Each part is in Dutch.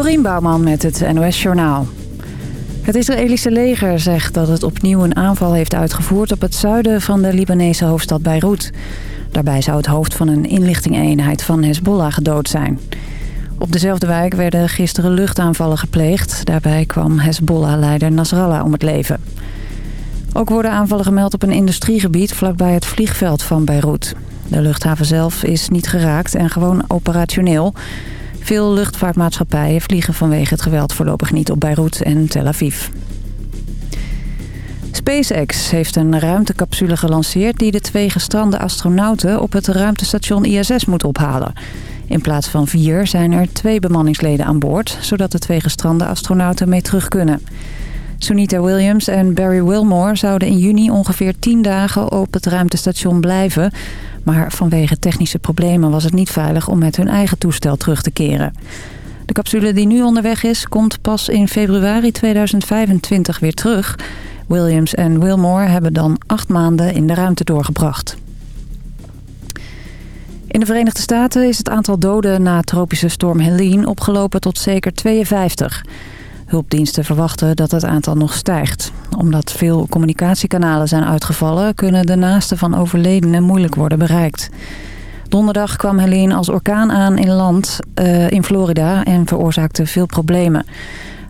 Dorien Bouwman met het NOS Journaal. Het Israëlische leger zegt dat het opnieuw een aanval heeft uitgevoerd... op het zuiden van de Libanese hoofdstad Beirut. Daarbij zou het hoofd van een inlichtingeenheid van Hezbollah gedood zijn. Op dezelfde wijk werden gisteren luchtaanvallen gepleegd. Daarbij kwam Hezbollah-leider Nasrallah om het leven. Ook worden aanvallen gemeld op een industriegebied vlakbij het vliegveld van Beirut. De luchthaven zelf is niet geraakt en gewoon operationeel. Veel luchtvaartmaatschappijen vliegen vanwege het geweld voorlopig niet op Beirut en Tel Aviv. SpaceX heeft een ruimtecapsule gelanceerd... die de twee gestrande astronauten op het ruimtestation ISS moet ophalen. In plaats van vier zijn er twee bemanningsleden aan boord... zodat de twee gestrande astronauten mee terug kunnen. Sunita Williams en Barry Wilmore zouden in juni ongeveer 10 dagen op het ruimtestation blijven... maar vanwege technische problemen was het niet veilig om met hun eigen toestel terug te keren. De capsule die nu onderweg is, komt pas in februari 2025 weer terug. Williams en Wilmore hebben dan acht maanden in de ruimte doorgebracht. In de Verenigde Staten is het aantal doden na tropische storm Helene opgelopen tot zeker 52. Hulpdiensten verwachten dat het aantal nog stijgt. Omdat veel communicatiekanalen zijn uitgevallen... kunnen de naasten van overledenen moeilijk worden bereikt. Donderdag kwam Helene als orkaan aan in land uh, in Florida... en veroorzaakte veel problemen.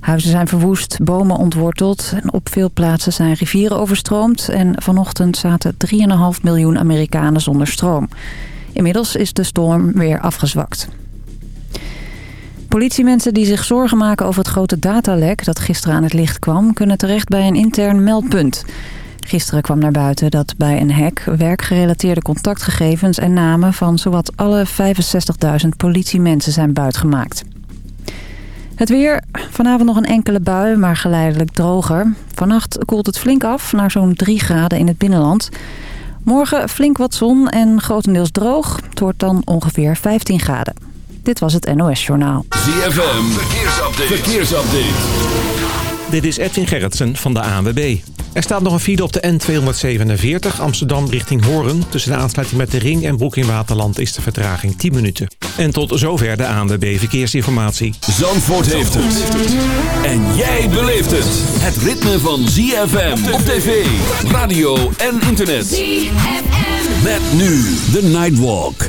Huizen zijn verwoest, bomen ontworteld... en op veel plaatsen zijn rivieren overstroomd... en vanochtend zaten 3,5 miljoen Amerikanen zonder stroom. Inmiddels is de storm weer afgezwakt. Politiemensen die zich zorgen maken over het grote datalek dat gisteren aan het licht kwam... kunnen terecht bij een intern meldpunt. Gisteren kwam naar buiten dat bij een hack werkgerelateerde contactgegevens en namen... van zowat alle 65.000 politiemensen zijn buitgemaakt. Het weer, vanavond nog een enkele bui, maar geleidelijk droger. Vannacht koelt het flink af naar zo'n 3 graden in het binnenland... Morgen flink wat zon en grotendeels droog. Het wordt dan ongeveer 15 graden. Dit was het NOS Journaal. ZFM, verkeersupdate. verkeersupdate. Dit is Edwin Gerritsen van de ANWB. Er staat nog een file op de N247 Amsterdam richting Hoorn. Tussen de aansluiting met de Ring en Broek in Waterland is de vertraging 10 minuten. En tot zover de ANWB Verkeersinformatie. Zandvoort heeft het. En jij beleeft het. Het ritme van ZFM op tv, radio en internet. ZFM. Met nu de Nightwalk.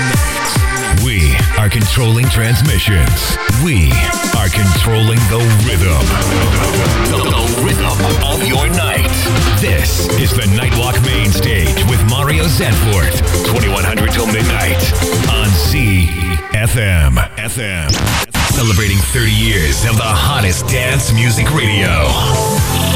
We are controlling transmissions. We are controlling the rhythm. The, the rhythm of your night. This is the Nightwalk Main Stage with Mario Zanfort. 2100 till midnight on CFM. FM. Celebrating 30 years of the hottest dance music radio.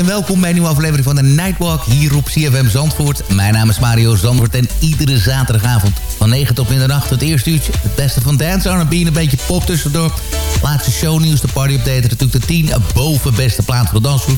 En welkom bij een nieuwe aflevering van de Nightwalk hier op CFM Zandvoort. Mijn naam is Mario Zandvoort en iedere zaterdagavond van 9 tot middernacht het eerste uurtje. Het beste van dance, R&B en een beetje pop tussendoor. Laatste shownieuws, de party update, natuurlijk de 10 boven beste plaats voor de dansvloer.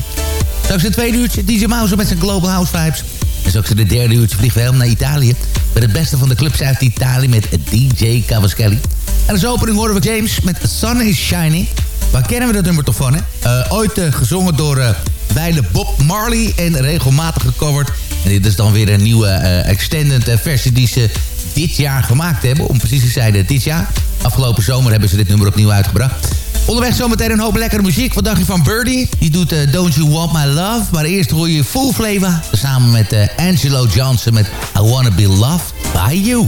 Straks het tweede uurtje DJ Mouse met zijn Global House Vibes. En straks in de derde uurtje vliegen we helemaal naar Italië. Met het beste van de clubs uit Italië met DJ Cavaschelli. En als opening horen we James met Sun is Shining. Waar kennen we dat nummer toch van, hè? Uh, ooit uh, gezongen door uh, Weile Bob Marley en regelmatig gecoverd. En dit is dan weer een nieuwe extended versie die ze dit jaar gemaakt hebben. Om precies te zijn, dit jaar. Afgelopen zomer hebben ze dit nummer opnieuw uitgebracht. Onderweg zometeen een hoop lekkere muziek. Wat dacht je van Birdie? Die doet Don't You Want My Love. Maar eerst hoor je Full Flavor. Samen met Angelo Johnson met I Wanna Be Loved By You.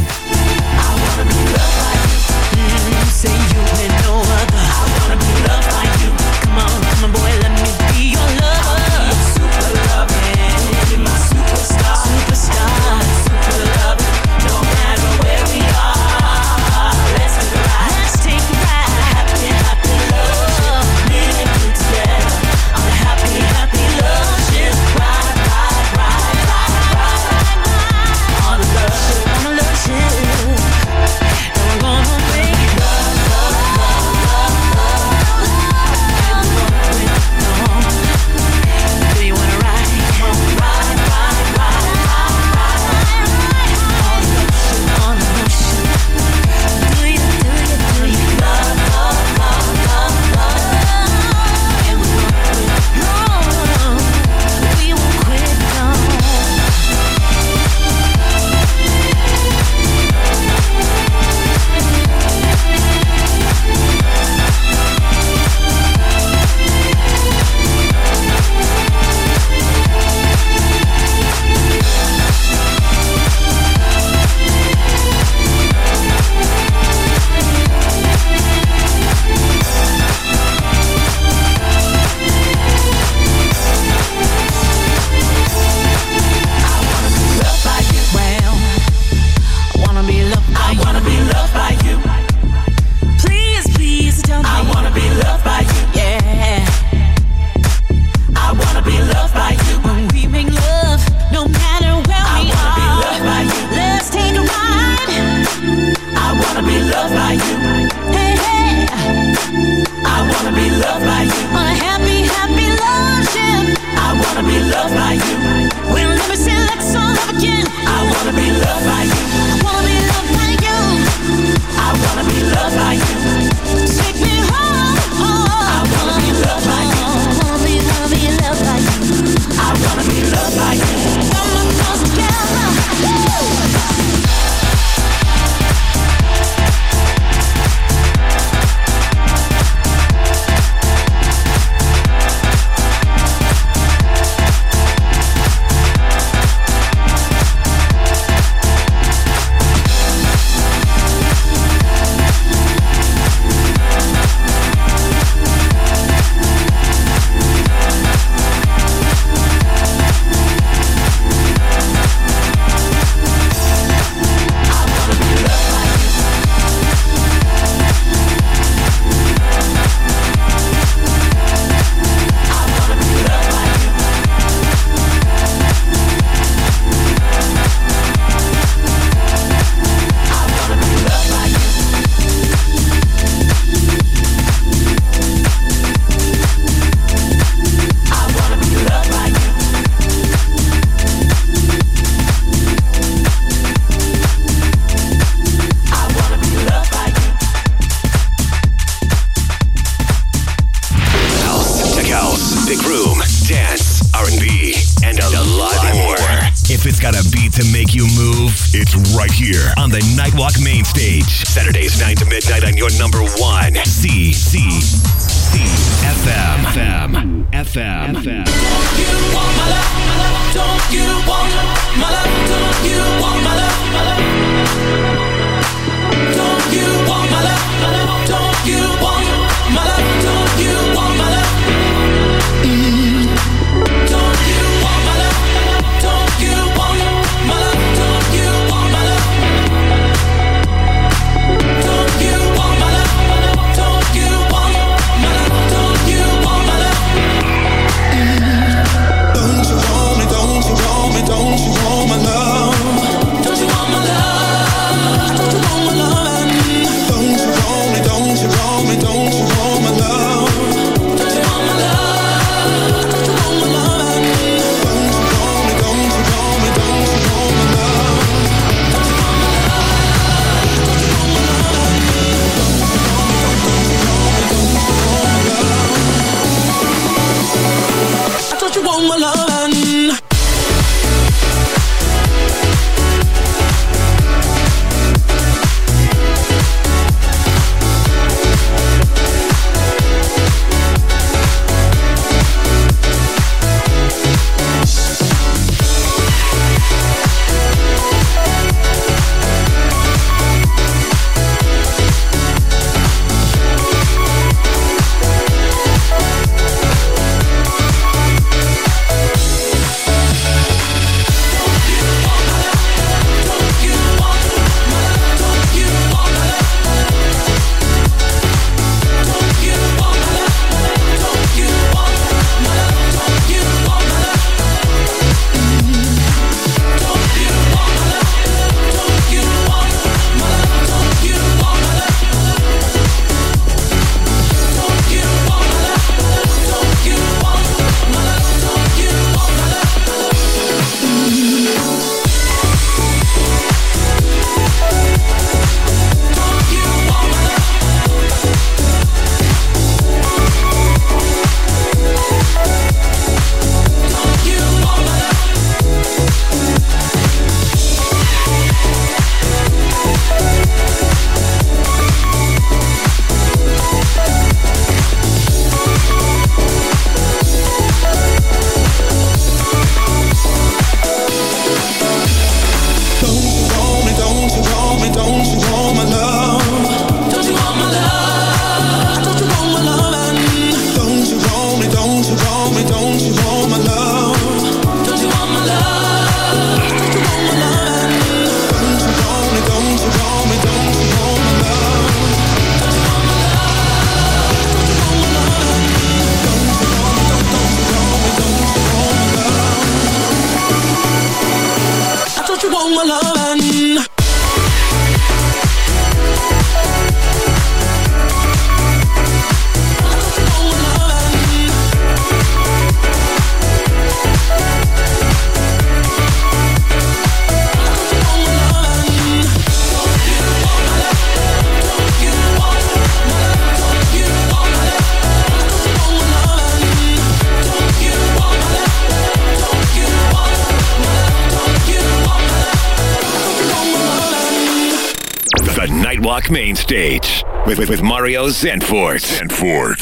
Stage with, with, with Mario Zanfort. Zanfort.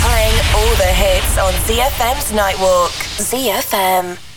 Playing all the hits on ZFM's Nightwalk. ZFM.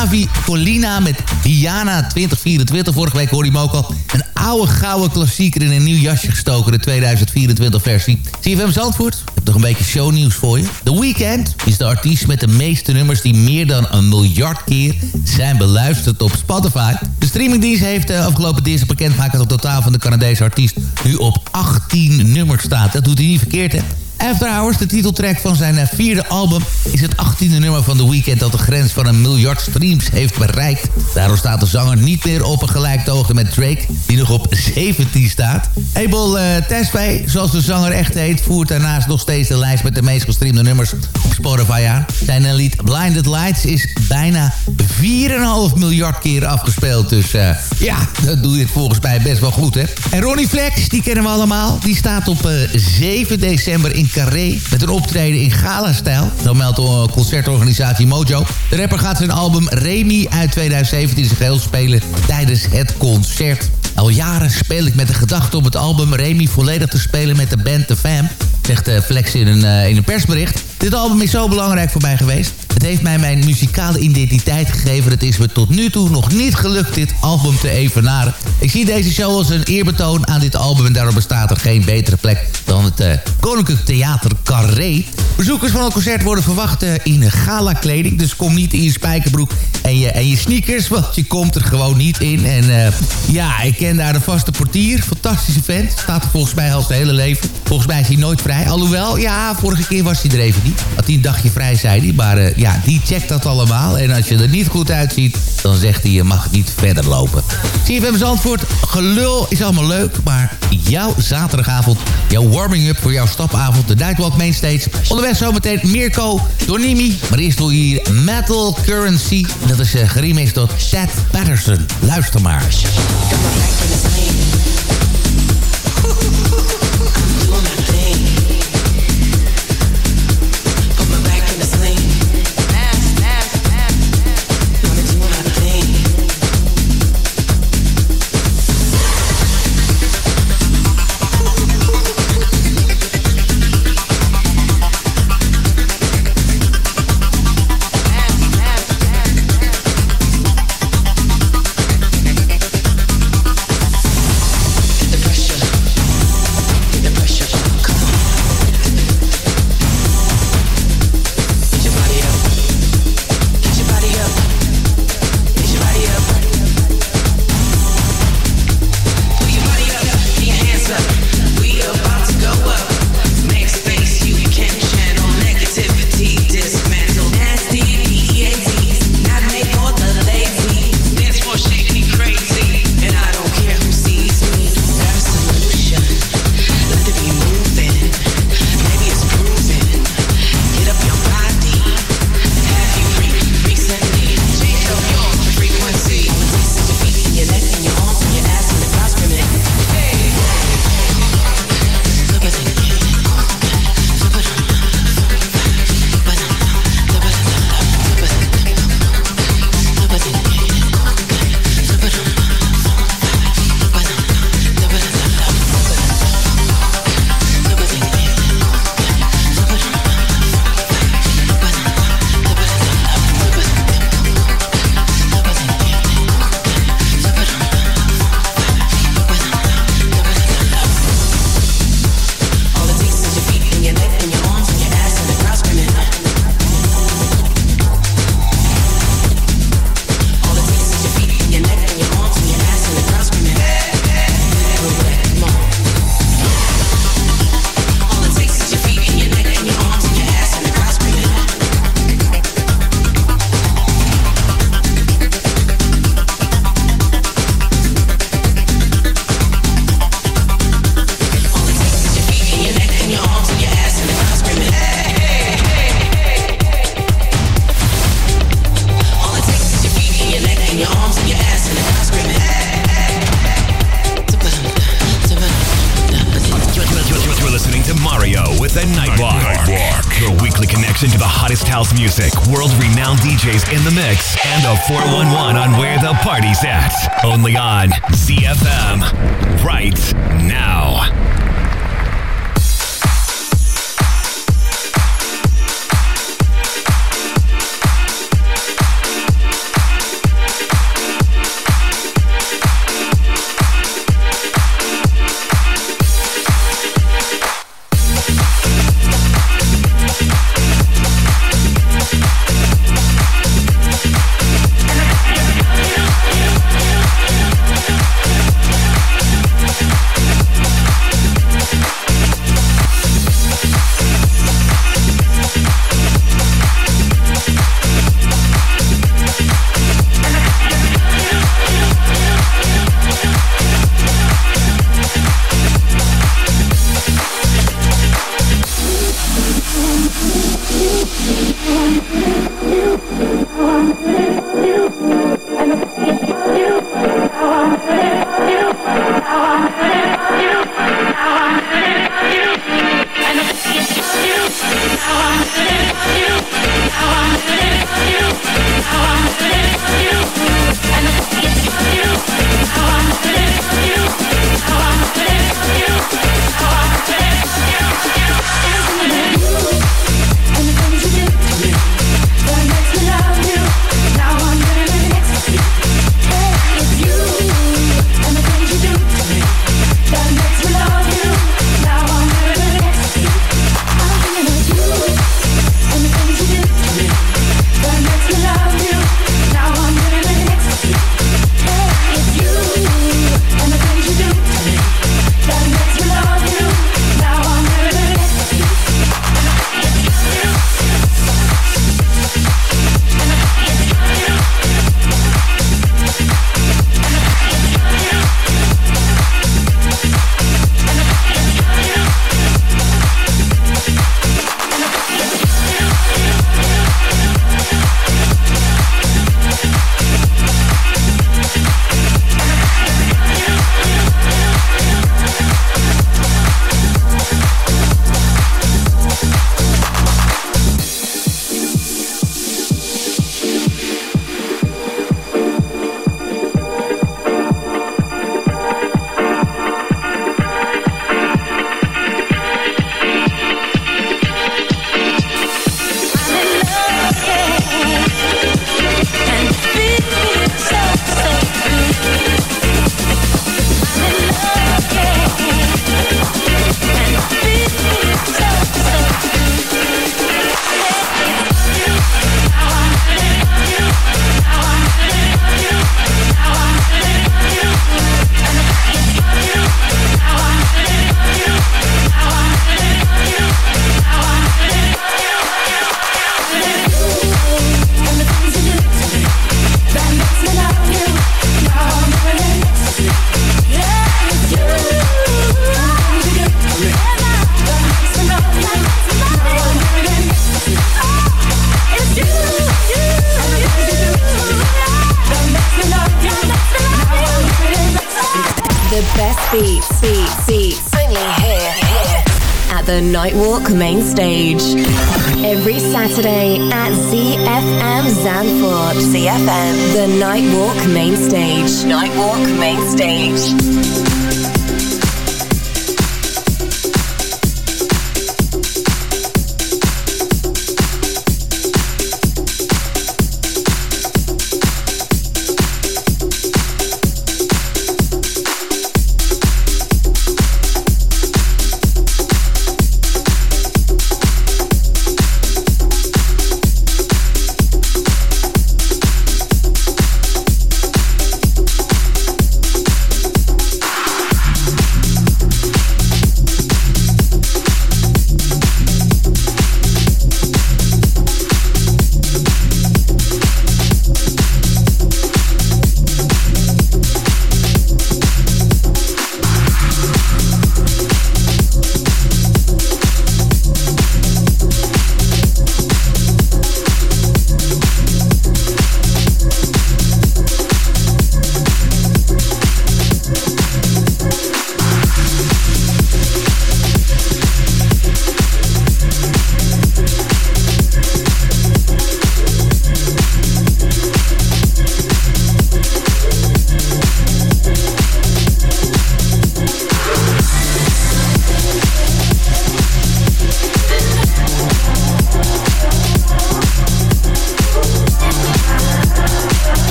Javi Colina met Diana 2024. Vorige week hoorde je hem ook al. Een oude gouden klassieker in een nieuw jasje gestoken. De 2024 versie. CFM Zandvoort. Ik heb nog een beetje shownieuws voor je. The Weeknd is de artiest met de meeste nummers... die meer dan een miljard keer zijn beluisterd op Spotify. De streamingdienst heeft de afgelopen dinsdag bekendgemaakt... dat het totaal van de Canadese artiest nu op 18 nummers staat. Dat doet hij niet verkeerd, hè? After Hours, de titeltrack van zijn eh, vierde album... is het achttiende nummer van The Weeknd dat de grens van een miljard streams heeft bereikt. Daardoor staat de zanger niet meer op een gelijktoogte met Drake... die nog op 17 staat. Abel uh, Tesfaye, zoals de zanger echt heet... voert daarnaast nog steeds de lijst met de meest gestreamde nummers op Spotify aan. Zijn lied Blinded Lights is bijna 4,5 miljard keer afgespeeld. Dus ja, dat doe je volgens mij best wel goed, hè. En Ronnie Flex, die kennen we allemaal. Die staat op uh, 7 december in Carré... met een optreden in gala-stijl. Zo meldt de concertorganisatie Mojo. De rapper gaat zijn album Remy uit 2017 zich geheel spelen tijdens het concert. Al jaren speel ik met de gedachte om het album Remy volledig te spelen met de band The Fam... zegt uh, Flex in een, uh, in een persbericht. Dit album is zo belangrijk voor mij geweest. Het heeft mij mijn muzikale identiteit gegeven. Het is me tot nu toe nog niet gelukt dit album te evenaren. Ik zie deze show als een eerbetoon aan dit album... en daarom bestaat er geen betere plek dan het uh, Koninklijk Theater Carré. Bezoekers van het concert worden verwacht uh, in gala-kleding. Dus kom niet in je spijkerbroek en je, en je sneakers... want je komt er gewoon niet in. En uh, ja, ik ken daar de vaste portier. Fantastische vent. Staat er volgens mij al zijn hele leven. Volgens mij is hij nooit vrij. Alhoewel, ja, vorige keer was hij er even niet. Had hij een dagje vrij, zei hij. Maar ja, die checkt dat allemaal. En als je er niet goed uitziet, dan zegt hij je mag niet verder lopen. CFM Zandvoort, gelul is allemaal leuk. Maar jouw zaterdagavond, jouw warming-up voor jouw stapavond, de Nightwalk Mainstage. Onderweg zometeen Mirko Donimi. Maar eerst doe je hier Metal Currency. Dat is uh, door Chad Patterson. Luister maar.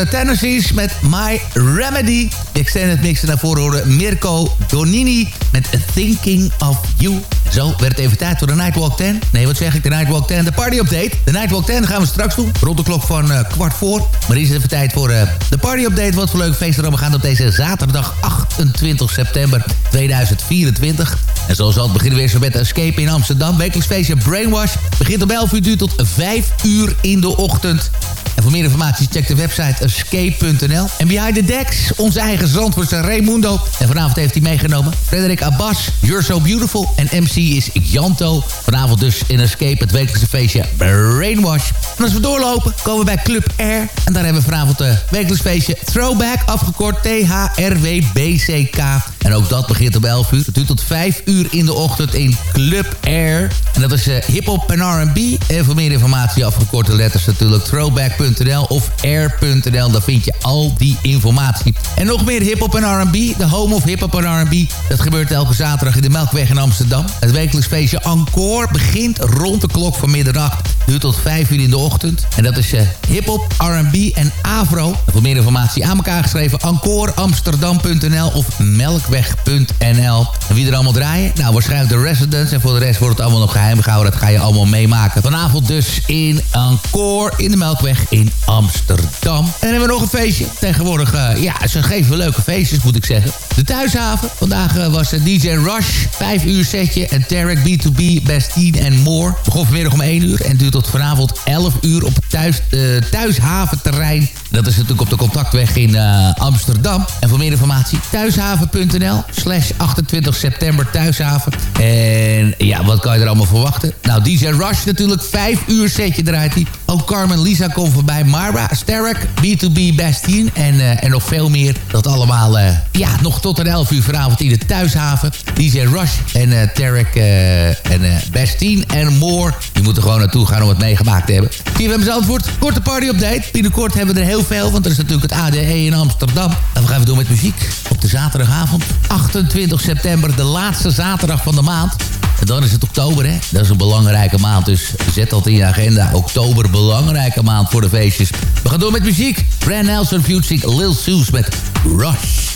Was uh, Tennessee's met My Remedy. De extended mix naar voren horen Mirko Donini met Thinking of You. Zo werd het even tijd voor de Nightwalk 10. Nee, wat zeg ik? De Nightwalk 10, de party update. De Nightwalk 10 gaan we straks doen. Rond de klok van uh, kwart voor. Maar is het even tijd voor uh, de party update. Wat voor leuke feesten er gaan op deze zaterdag 28 september 2024. En zoals altijd beginnen we eerst met Escape in Amsterdam. Wekelijks feestje Brainwash. Begint om 11 uur tot 5 uur in de ochtend. En voor meer informatie check de website escape.nl. En Behind the Decks, onze eigen zandvoortse Raimundo. En vanavond heeft hij meegenomen Frederik Abbas, You're So Beautiful. En MC is Janto. Vanavond dus in Escape, het wekelijkse feestje Brainwash. En als we doorlopen, komen we bij Club Air. En daar hebben we vanavond het wekelijks feestje Throwback, afgekort THRWBCK. En ook dat begint om 11 uur. Het duurt tot 5 uur in de ochtend in Club Air. En dat is uh, hip-hop en RB. En voor meer informatie afgekorte letters natuurlijk throwback.nl of air.nl. Daar vind je al die informatie. En nog meer hip-hop en RB. De home of hip-hop en RB. Dat gebeurt elke zaterdag in de Melkweg in Amsterdam. Het wekelijks feestje Encore begint rond de klok van middernacht. Duurt tot 5 uur in de ochtend. En dat is uh, hip-hop, RB en Avro. En voor meer informatie aan elkaar geschreven: encoreamsterdam.nl of melkweg.nl. En wie er allemaal draaien? Nou, waarschijnlijk de residents. En voor de rest wordt het allemaal nog geheim gehouden. Dat ga je allemaal meemaken. Vanavond dus in Encore in de Melkweg in Amsterdam. En dan hebben we nog een feestje. Tegenwoordig, uh, ja, ze geven leuke feestjes, moet ik zeggen. De Thuishaven. Vandaag uh, was DJ Rush. 5 uur setje. En Tarek B2B, Bastien en More. Begon vanmiddag om 1 uur en duurt tot vanavond 11 uur op het thuis, uh, Thuishaventerrein. Dat is natuurlijk op de contactweg in Amsterdam. En voor meer informatie thuishaven.nl slash 28 september Thuishaven. En ja, wat kan je er allemaal verwachten? Nou, DJ Rush natuurlijk. 5 uur setje draait hij. Ook Carmen Lisa komt voorbij. Mara, Sterk, B2B Bastien en, uh, en nog veel meer. Dat allemaal, uh, ja, nog tot een 11 uur vanavond in de Thuishaven. DJ Rush en uh, Tarek en Bastien en More. Die moeten gewoon naartoe gaan om het meegemaakt te hebben. TVM Zandvoort, korte party-update. Binnenkort hebben we er heel veel, want er is natuurlijk het ADE in Amsterdam. En we gaan even door met muziek op de zaterdagavond. 28 september, de laatste zaterdag van de maand. En dan is het oktober, hè. Dat is een belangrijke maand, dus zet dat in je agenda. Oktober, belangrijke maand voor de feestjes. We gaan door met muziek. Brand Nelson featuring Lil Soos met Rush.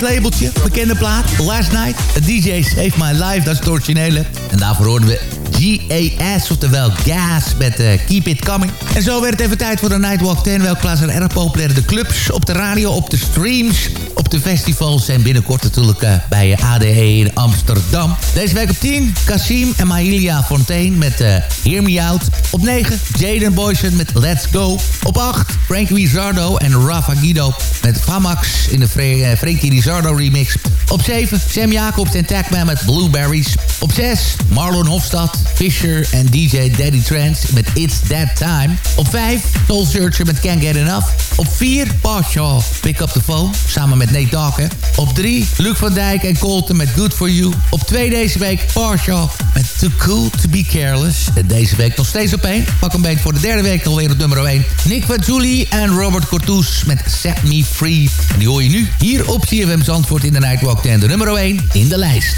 Labeltje. Bekende plaat. Last Night. A DJ Save My Life. Dat is het originele. En daarvoor hoorden we GAS, oftewel Gas met uh, Keep It Coming. En zo werd het even tijd voor de Nightwalk 10. Welke plaats zijn erg populair? De clubs, op de radio, op de streams, op de festivals... en binnenkort natuurlijk uh, bij ADE in Amsterdam. Deze week op 10, Kasim en Mahilia Fontaine met uh, Hear Me Out. Op 9, Jaden Boysen met Let's Go. Op 8, Frank Rizzardo en Rafa Guido met Famax in de Fre Frankie Rizzardo remix. Op 7, Sam Jacobs en Tagman met Blueberries. Op 6, Marlon Hofstad, Fisher en DJ Daddy Trance met It's That Time. Op 5, Soul Searcher met Can't Get Enough. Op 4, Parshaw, Pick Up The Phone, samen met Nate Dogg. Op 3, Luc van Dijk en Colton met Good For You. Op 2 deze week, Parshaw met Too Cool To Be Careless. En deze week nog steeds op 1. Pak een beetje voor de derde week alweer op nummer 1. Nick van Julie en Robert Cortoes met Set Me Free. En die hoor je nu hier op CFM Zandvoort in de Nightwalk 10. De nummer 1 in de lijst.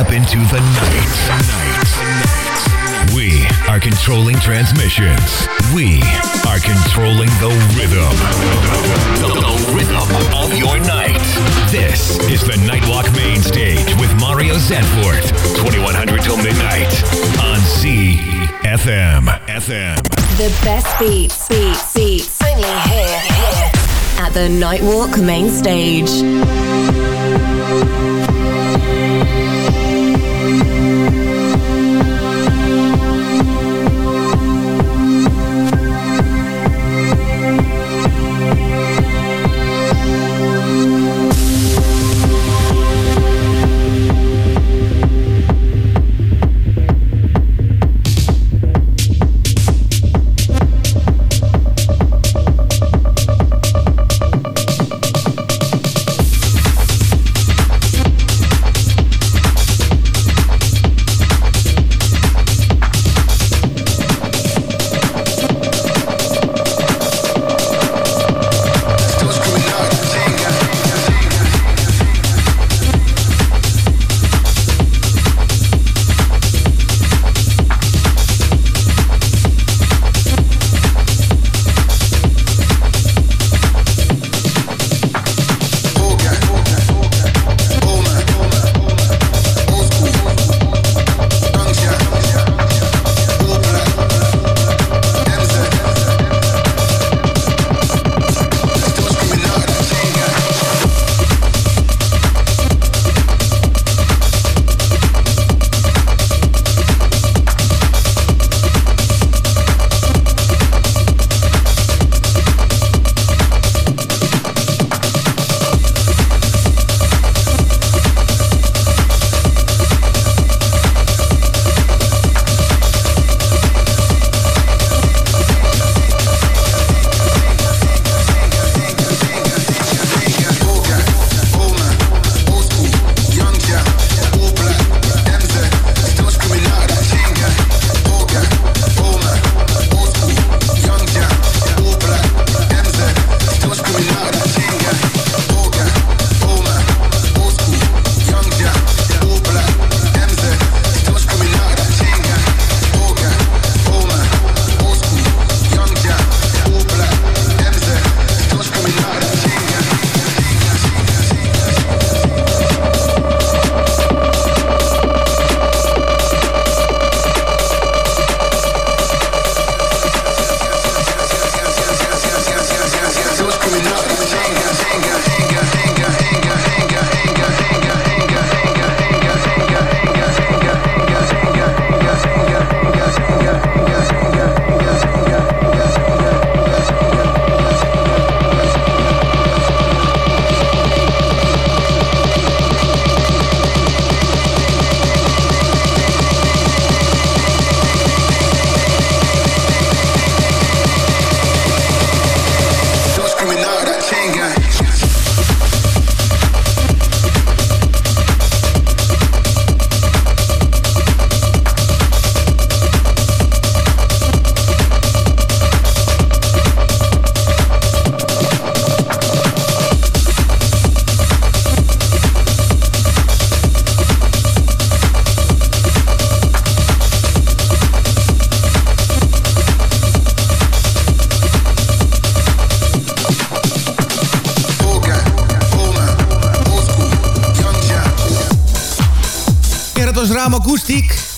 Step into the night. We are controlling transmissions. We are controlling the rhythm. The, the rhythm of your night. This is the Nightwalk Main Stage with Mario Zanfort. 2100 till midnight on ZFM. FM. The best beats, beats, beats. Only here, here. At the Nightwalk main stage.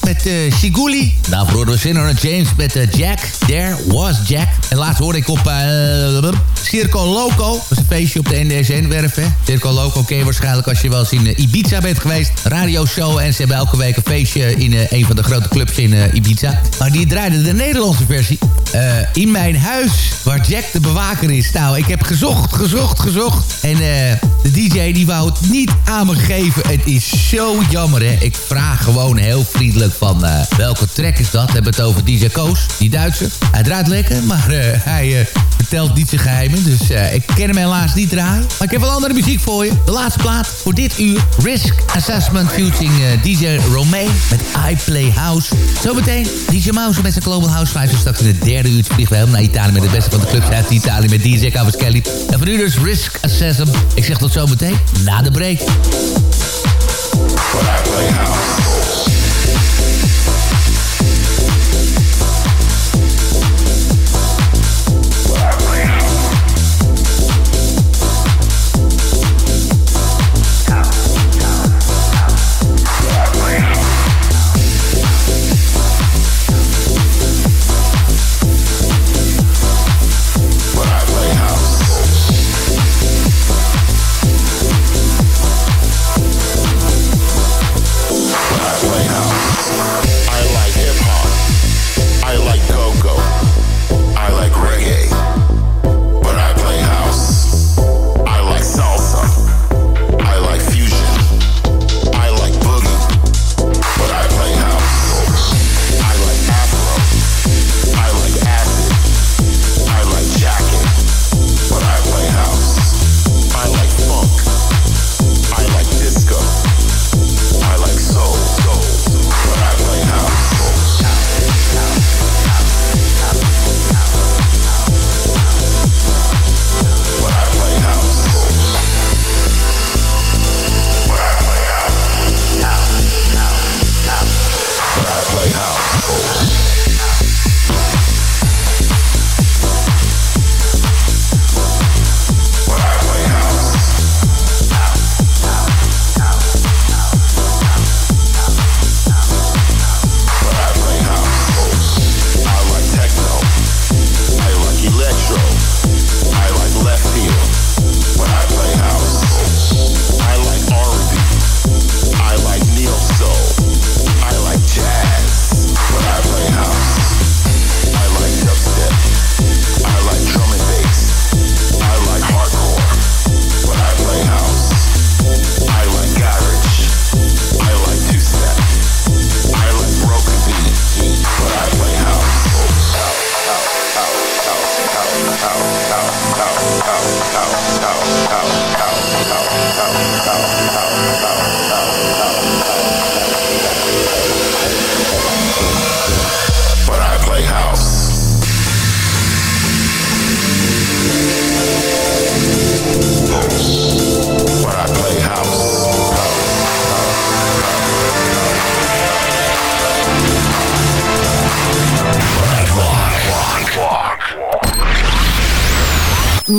Met uh, Shiguli. Daarvoor hoorden we Sinner James met uh, Jack. There was Jack. En laatst hoorde ik op uh, Circo Loco. Dat is een feestje op de NDS-werf. Circo Loco ken je waarschijnlijk als je wel eens in Ibiza bent geweest. Radioshow. En ze hebben elke week een feestje in een van de grote clubs in Ibiza. Maar die draaiden de Nederlandse versie. In mijn huis, waar Jack de bewaker is. Nou, ik heb gezocht, gezocht, gezocht. En de DJ die wou het niet aan me geven. Het is zo jammer, hè. Ik vraag gewoon heel vriendelijk van... Uh, welke track is dat? We hebben het over DJ Koos, die Duitser. Hij draait lekker, maar hij vertelt niet zijn geheimen. Dus ik ken hem helaas niet draaien. Maar ik heb wel andere muziek voor je. De laatste plaat voor dit uur. Risk Assessment featuring DJ Romain met I Play House. Zometeen DJ Mouse met zijn Global House Vibes. Straks in het derde uur vliegen we helemaal naar Italië... met de beste van de clubs uit Italië met DJ Kelly. En voor nu dus Risk Assessment. Ik zeg tot zometeen na de break.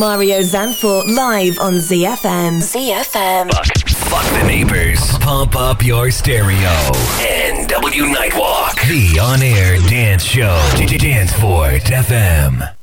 Mario Zanfort live on ZFM. ZFM. Fuck, fuck the neighbors. Pump up your stereo. NW Nightwalk. The on air dance show. Dance Fort FM.